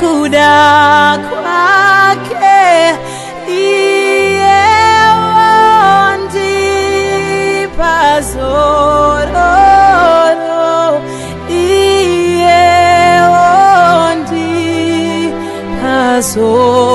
kuda kwake iye wandipa zororo. Iye wandipa zororo.